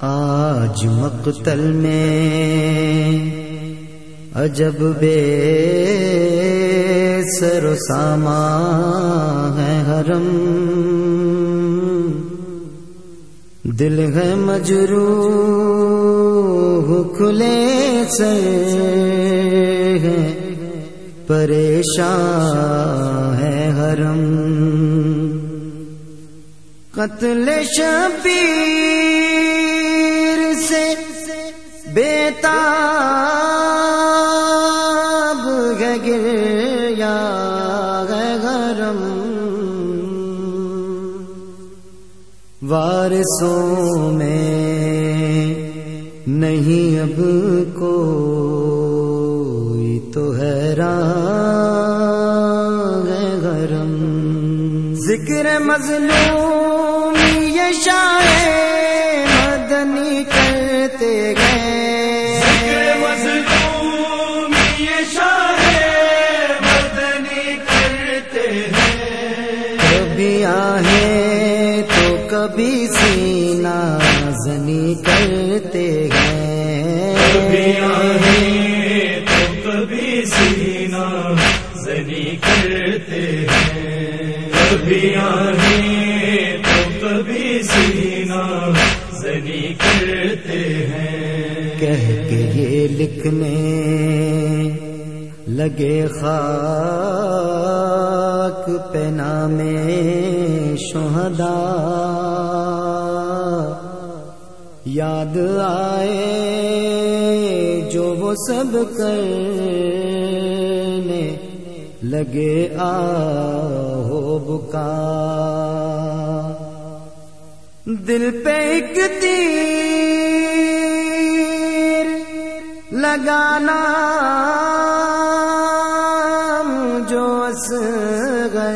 آج مقتل میں عجب بے سر و ساما ہے حرم۔ دل ہے مجرو کھلے سے ہے، پریشان ہے حرم۔ قتل شبیر سے بیتاب گریا گرم وارسوں میں نہیں اب کو تو حیران ہے گرم ذکر مظلوم یہ شاہ مدنی کرتے گئے۔ کبھی آہیں تو کبھی سینا زنی کرتے کبھی گئے آہیں تو کبھی سینا زنی کرتے ہیں۔ کبھی آہیں تو کبھی سینا کرتے ہیں۔ کہہ کے یہ لکھنے لگے خاک پہ نام شہدا۔ یاد آئے جو وہ سب کرنے لگے آ ہو بکا دل پہ ایک تیر لگانا جو اصغر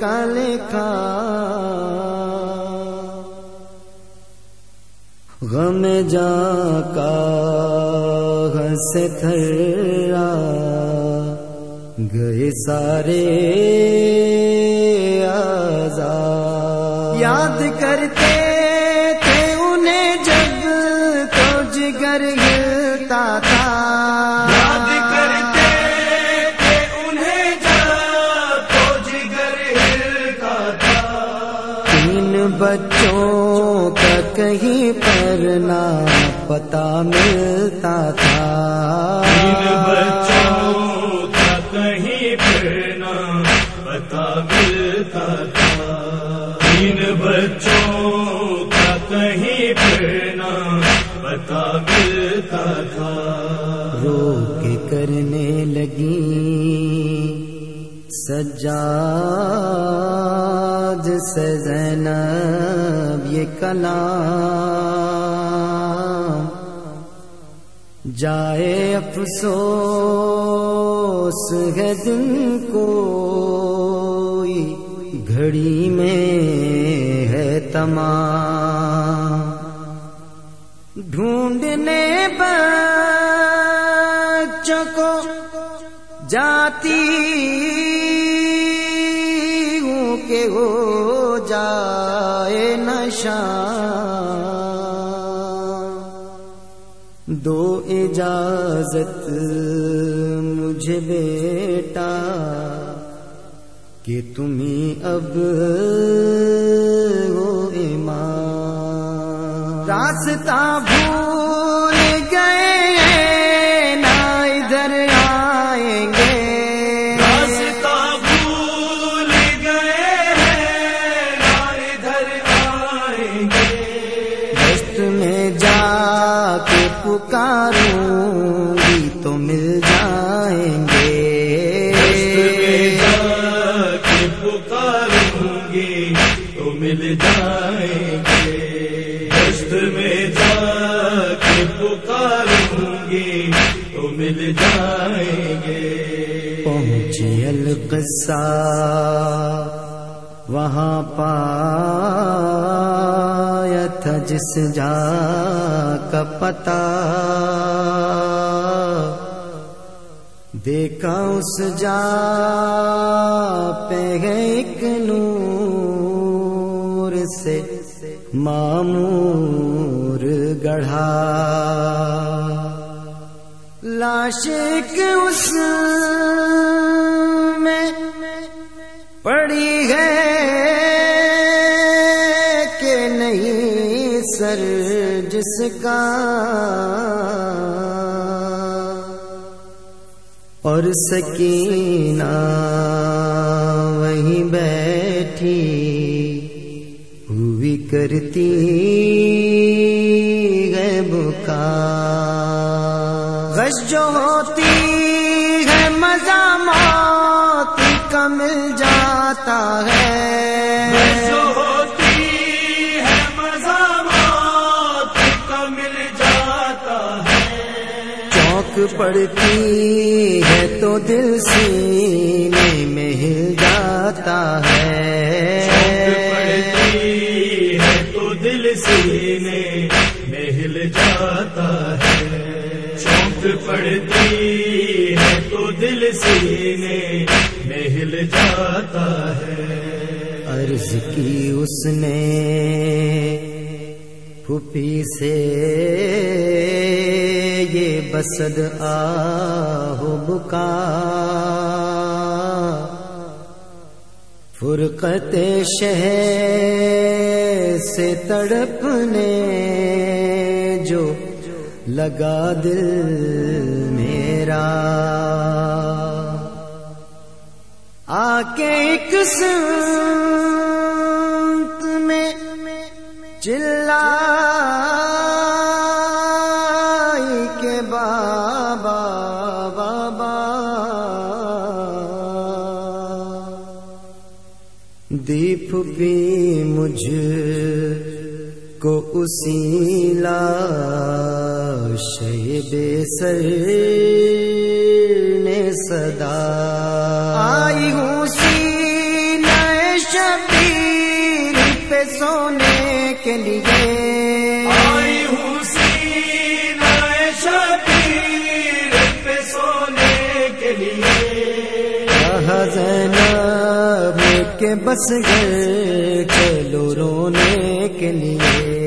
کا لکھا غم جا کا ہنس تھرا گئے سارے آزاد یاد کرتے تھے انہیں جب تو جگر ہلتا تھا۔ یاد کرتے تھے انہیں جب تو جگر ہلتا تھا۔ تین بچوں کا کہیں پر نہ پتا ملتا تھا۔ بچوں کا کہیں پھرنا لگی سجاد سے زینب یہ کلام جائے افسوس ہے دن کو گھڑی میں ہے تمام ڈھونڈنے بچوں کو جاتی ہوں کہ ہو جائے نشان۔ دو اجازت مجھے بیٹا، کہ تمہیں اب ہو ایمان۔ راستہ بھول پکاروں گی تو مل جائیں گے۔ پکاروں گی تو مل جائیں گے۔ دست میں جا کے پکاروں گی تو مل جائیں گے۔ پہنچی القصہ وہاں پایا تھا جس جا کا پتا۔ دیکھا اس جا پہ ایک نور سے معمور گڑھا۔ لاش کے اس میں پڑی ہے کہ نہیں سر جس کا اور سکینہ وہیں بیٹھی ہوئی کرتی غیب بکا غش جو ہوتی ہے مزہ موت کا مل جاتا پڑتی ہے تو دل سینے میں ہل جاتا ہے۔ پڑتی ہے تو دل سینے میں ہل جاتا ہے چونک پڑتی ہے تو دل سینے میں ہل جاتا ہے۔ عرض کی اس نے پھوپھی سے یہ بسد آہو بکا۔ فرقت شہر سے تڑپنے جو لگا دل میرا۔ آ کے ایک سمت میں چلا کے بابا بابا۔ دیپ بھی مجھ کو اسی لا بے سر نے صدا۔ آئی ہوں سینے شبیر پہ سونے کے لیے۔ آئی ہوں سینہ شبیر پہ سونے کے لیے۔ کہا زینب کے بس گئے چلو رونے کے لیے۔